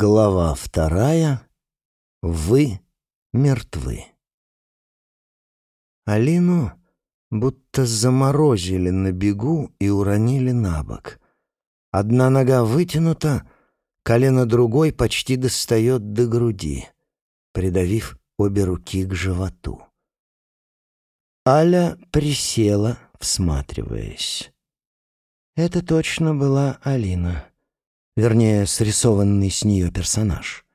Глава вторая. Вы мертвы. Алину будто заморозили на бегу и уронили на бок. Одна нога вытянута, колено другой почти достает до груди, придавив обе руки к животу. Аля присела, всматриваясь. Это точно была Алина вернее, срисованный с нее персонаж.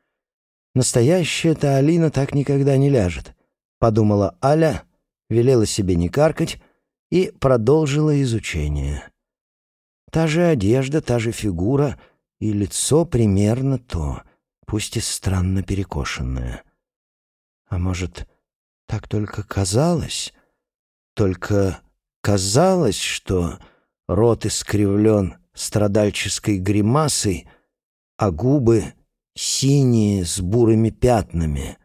Настоящая-то Алина так никогда не ляжет, подумала Аля, велела себе не каркать и продолжила изучение. Та же одежда, та же фигура и лицо примерно то, пусть и странно перекошенное. А может, так только казалось? Только казалось, что рот искривлен страдальческой гримасой, а губы синие с бурыми пятнами,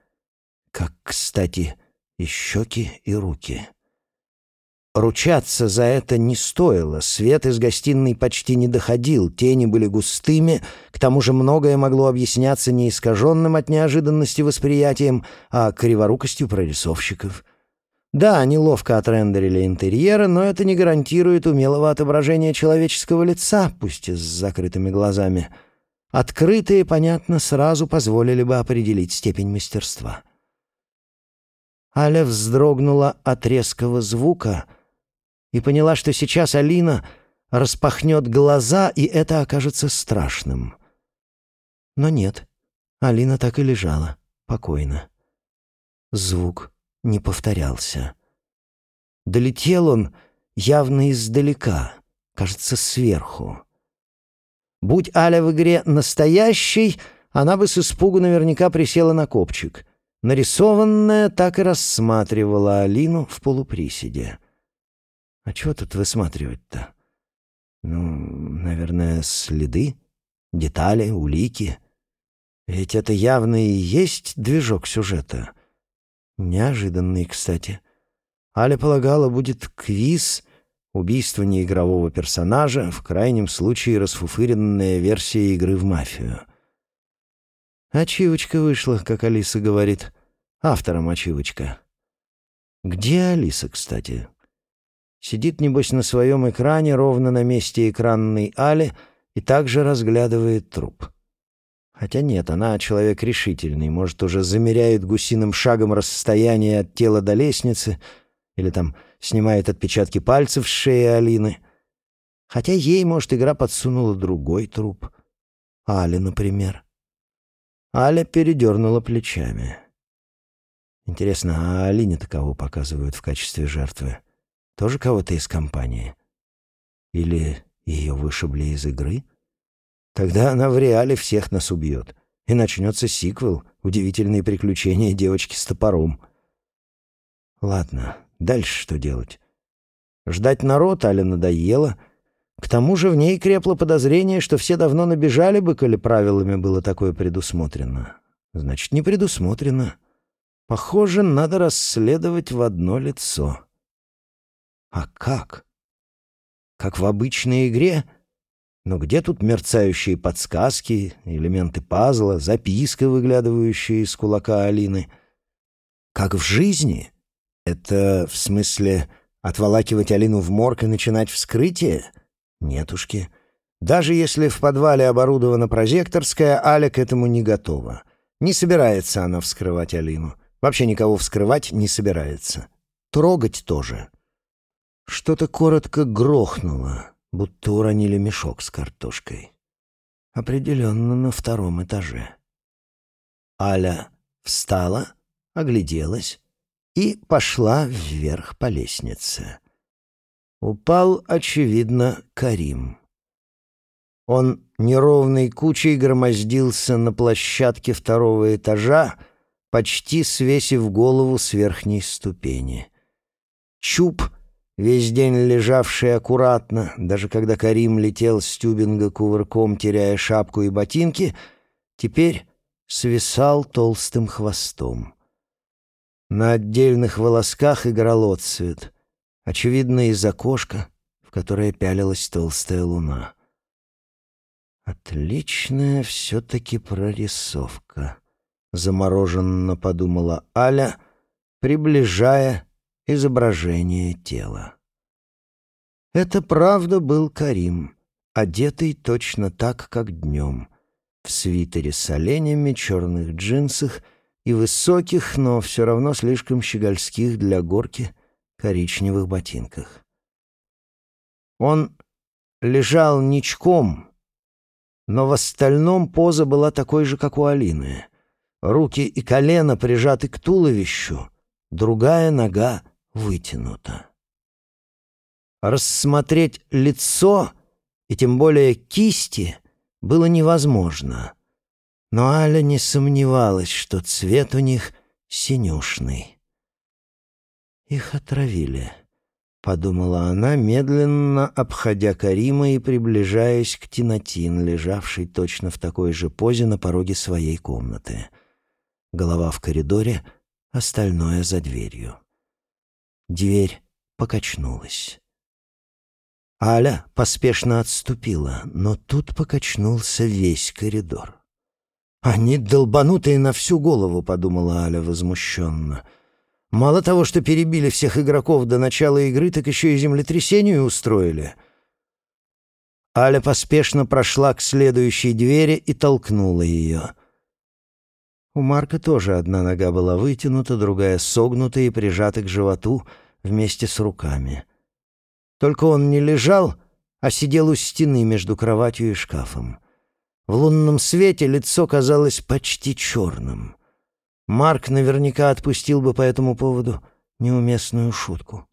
как, кстати, и щеки, и руки. Ручаться за это не стоило, свет из гостиной почти не доходил, тени были густыми, к тому же многое могло объясняться не искаженным от неожиданности восприятием, а криворукостью прорисовщиков — да, они ловко отрендерили интерьеры, но это не гарантирует умелого отображения человеческого лица, пусть и с закрытыми глазами. Открытые, понятно, сразу позволили бы определить степень мастерства. Аля вздрогнула от резкого звука и поняла, что сейчас Алина распахнет глаза, и это окажется страшным. Но нет, Алина так и лежала, покойно. Звук не повторялся. Долетел он явно издалека, кажется, сверху. Будь Аля в игре настоящей, она бы с испугу наверняка присела на копчик. Нарисованная так и рассматривала Алину в полуприседе. А чего тут высматривать-то? Ну, наверное, следы, детали, улики. Ведь это явно и есть движок сюжета. Неожиданный, кстати. Аля полагала, будет квиз, убийство неигрового персонажа, в крайнем случае расфуфыренная версия игры в мафию. Ачивочка вышла, как Алиса говорит. Автором ачивочка. Где Алиса, кстати? Сидит, небось, на своем экране, ровно на месте экранной Али, и также разглядывает труп. Хотя нет, она человек решительный, может, уже замеряет гусиным шагом расстояние от тела до лестницы или там снимает отпечатки пальцев с шеи Алины. Хотя ей, может, игра подсунула другой труп. Али, например. Аля передернула плечами. Интересно, а Алине-то кого показывают в качестве жертвы? Тоже кого-то из компании? Или ее вышибли из игры? — Тогда она в реале всех нас убьет. И начнется сиквел «Удивительные приключения девочки с топором». Ладно, дальше что делать? Ждать народ Аля надоело. К тому же в ней крепло подозрение, что все давно набежали бы, коли правилами было такое предусмотрено. Значит, не предусмотрено. Похоже, надо расследовать в одно лицо. А как? Как в обычной игре — но где тут мерцающие подсказки, элементы пазла, записка, выглядывающая из кулака Алины? Как в жизни? Это, в смысле, отволакивать Алину в морг и начинать вскрытие? Нетушки. Даже если в подвале оборудована прожекторская, Аля к этому не готова. Не собирается она вскрывать Алину. Вообще никого вскрывать не собирается. Трогать тоже. Что-то коротко грохнуло будто уронили мешок с картошкой. Определенно на втором этаже. Аля встала, огляделась и пошла вверх по лестнице. Упал, очевидно, Карим. Он неровной кучей громоздился на площадке второго этажа, почти свесив голову с верхней ступени. Чуб — весь день лежавший аккуратно, даже когда Карим летел с тюбинга кувырком, теряя шапку и ботинки, теперь свисал толстым хвостом. На отдельных волосках играл отцвет, очевидно, из окошка, в которое пялилась толстая луна. Отличная все-таки прорисовка, замороженно подумала Аля, приближая изображение тела. Это правда был Карим, одетый точно так, как днем, в свитере с оленями, черных джинсах и высоких, но все равно слишком щегольских для горки коричневых ботинках. Он лежал ничком, но в остальном поза была такой же, как у Алины. Руки и колено прижаты к туловищу, другая нога вытянута. Рассмотреть лицо и тем более кисти было невозможно. Но Аля не сомневалась, что цвет у них синюшный. Их отравили. — подумала она, медленно обходя Карима и приближаясь к Тинатин, лежавшей точно в такой же позе на пороге своей комнаты. Голова в коридоре, остальное за дверью. Дверь покачнулась. Аля поспешно отступила, но тут покачнулся весь коридор. «Они долбанутые на всю голову», — подумала Аля возмущенно. — Мало того, что перебили всех игроков до начала игры, так еще и землетрясение устроили. Аля поспешно прошла к следующей двери и толкнула ее. У Марка тоже одна нога была вытянута, другая согнута и прижата к животу вместе с руками. Только он не лежал, а сидел у стены между кроватью и шкафом. В лунном свете лицо казалось почти черным — Марк наверняка отпустил бы по этому поводу неуместную шутку.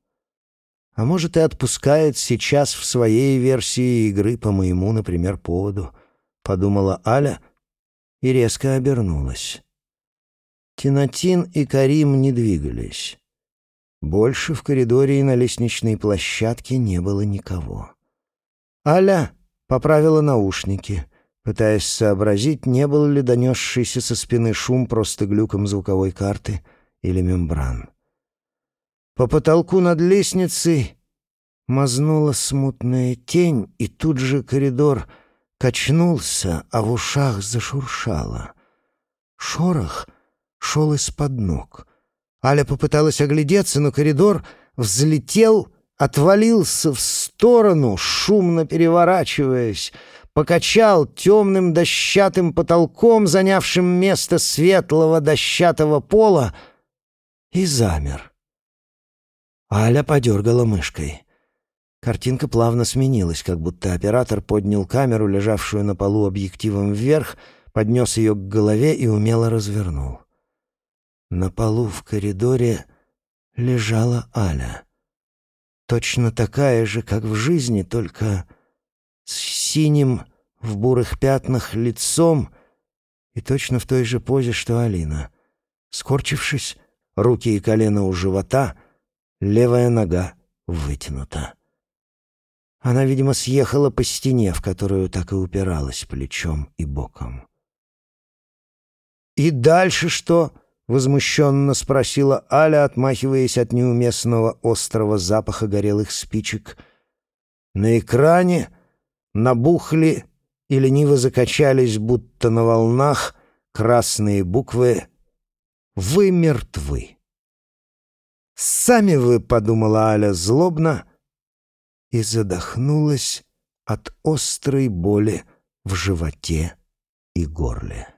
А может, и отпускает сейчас в своей версии игры по моему, например, поводу, подумала Аля и резко обернулась. Тинатин и Карим не двигались. Больше в коридоре и на лестничной площадке не было никого. Аля поправила наушники — пытаясь сообразить, не был ли донесшийся со спины шум просто глюком звуковой карты или мембран. По потолку над лестницей мазнула смутная тень, и тут же коридор качнулся, а в ушах зашуршало. Шорох шел из-под ног. Аля попыталась оглядеться, но коридор взлетел, отвалился в сторону, шумно переворачиваясь, покачал темным дощатым потолком, занявшим место светлого дощатого пола, и замер. Аля подергала мышкой. Картинка плавно сменилась, как будто оператор поднял камеру, лежавшую на полу объективом вверх, поднес ее к голове и умело развернул. На полу в коридоре лежала Аля. Точно такая же, как в жизни, только с синим в бурых пятнах лицом и точно в той же позе, что Алина. Скорчившись, руки и колено у живота, левая нога вытянута. Она, видимо, съехала по стене, в которую так и упиралась плечом и боком. «И дальше что?» — возмущенно спросила Аля, отмахиваясь от неуместного острого запаха горелых спичек. На экране набухли и лениво закачались, будто на волнах, красные буквы «Вы мертвы». «Сами вы», — подумала Аля злобно, и задохнулась от острой боли в животе и горле.